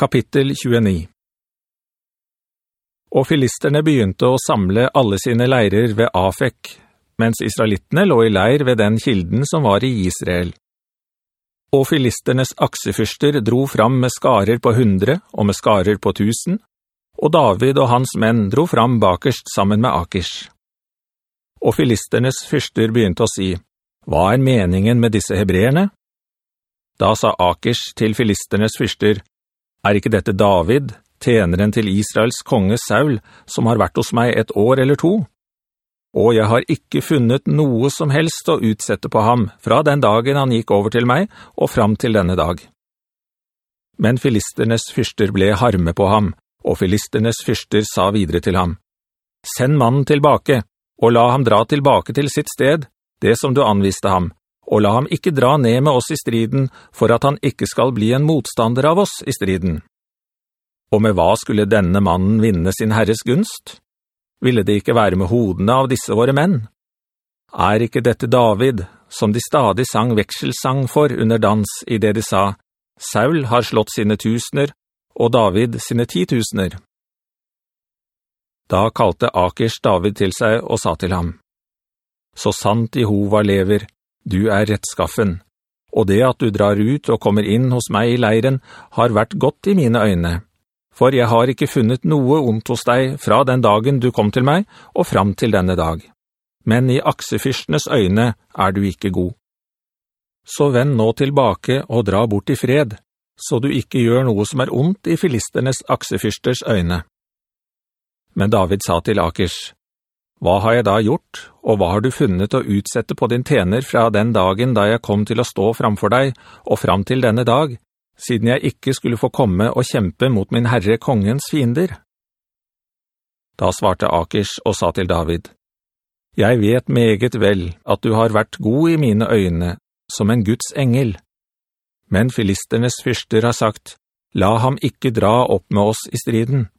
Kapittel 29 Og filisterne begynte å samle alle sine leirer ved Afek, mens israelittene lå i leir ved den kilden som var i Israel. Og filisternes aksefyrster dro fram med skarer på hundre og med skarer på tusen, og David og hans menn dro fram bakerst sammen med Akish. Og filisternes fyrster begynte å si, «Hva er meningen med disse hebreerne?» Da sa Akish til filisternes fyrster, «Er ikke dette David, tjeneren til Israels konge Saul, som har vært hos meg et år eller to? Og jeg har ikke funnet noe som helst å utsette på ham fra den dagen han gikk over til meg og fram til denne dag. Men filisternes fyrster ble harme på ham, og filisternes fyrster sa videre til ham, «Send mannen tilbake, og la ham dra tilbake til sitt sted, det som du anviste ham, og la ham ikke dra ned med oss i striden, for at han ikke skal bli en motstander av oss i striden.» Og med hva skulle denne mannen vinne sin herres gunst? Ville det ikke være med hodene av disse våre menn? Er ikke dette David, som de stadig sang vekselsang for under dans i det de sa, Saul har slått sine tusener, og David sine titusener? Da kalte Akers David til seg og sa til ham, «Så sant Jehova lever, du er rettskaffen, og det at du drar ut og kommer inn hos meg i leiren har vært godt i mine øyne.» for jeg har ikke funnet noe ondt hos deg fra den dagen du kom til meg og fram til denne dag. Men i aksefyrstenes øyne er du ikke god. Så vend nå tilbake og dra bort i fred, så du ikke gjør noe som er ondt i filisternes aksefyrsters øyne. Men David sa til Akers, «Hva har jeg da gjort, og hva har du funnet å utsette på din tjener fra den dagen da jeg kom til å stå framfor deg, og fram til denne dag, siden jeg ikke skulle få komme og kjempe mot min herre kongens fiender. Da svarte Akers og sa til David, «Jeg vet meget vel at du har vært god i mine øyne, som en Guds engel. Men filisternes fyrster har sagt, «La ham ikke dra opp med oss i striden.»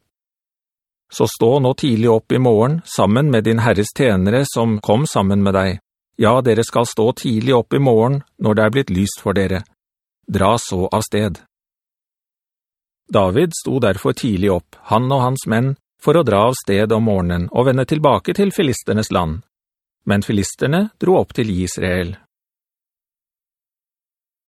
Så stå nå tidlig opp i morgen sammen med din herres tenere som kom sammen med deg. Ja, dere skal stå tidlig opp i morgen når det er blitt lyst for dere dra så av sted. David sto derfor tidlig opp, han og hans menn, for å dra av sted om morgenen og vende tilbake til filisternes land. Men filisterne dro opp til Israel,